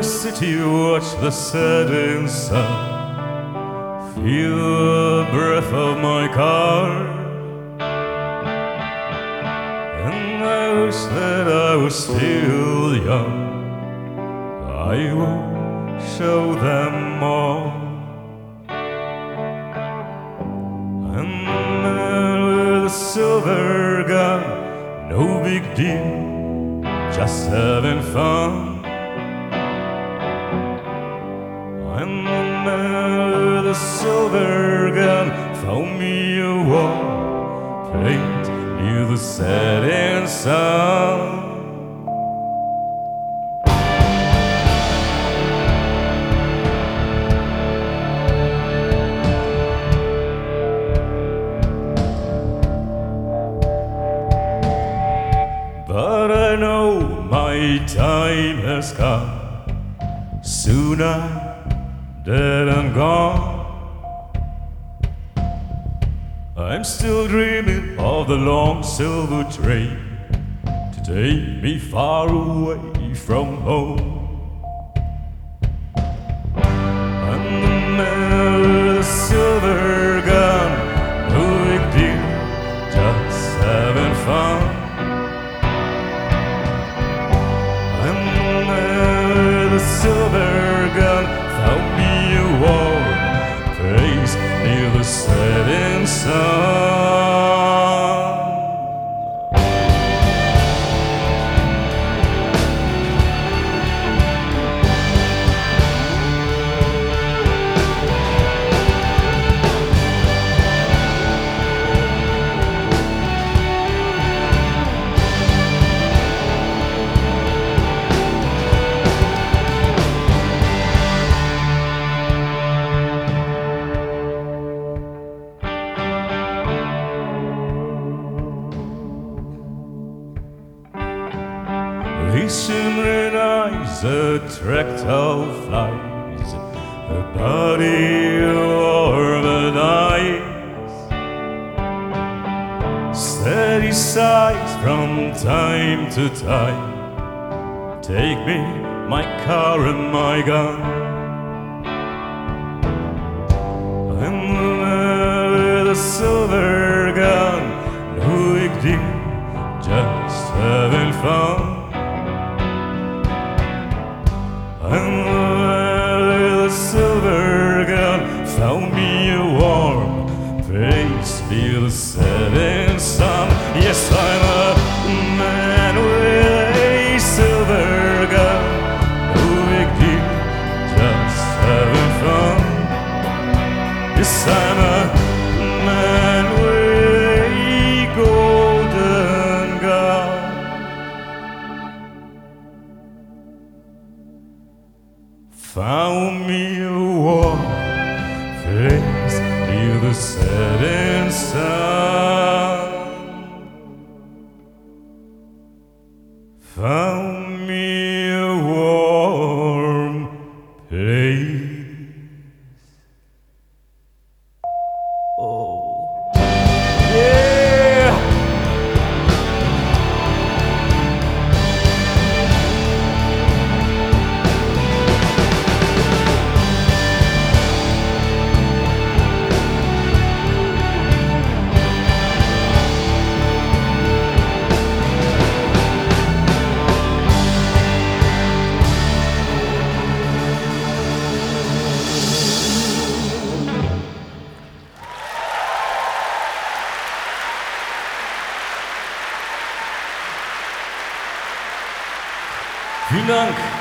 empty, watch the setting sun. Feel the breath of my car. And I wish that I was still young. I will show them all. And man with a silver gun, no big deal, just having fun. Silver gun found me a wall plate near the setting sun. But I know my time has come. Soon I'm dead and gone. I'm still dreaming of the long silver train to take me far away from home. And the silver sun. These shimmering eyes attract all flies, her body and ice. Steady sighs from time to time. Take me, my car and my gun. I'm with a silver gun, no big deal, just having fun. And the silver gun found me a warm place the setting. Yes, Found me a warm place near the setting sun. Vielen Dank.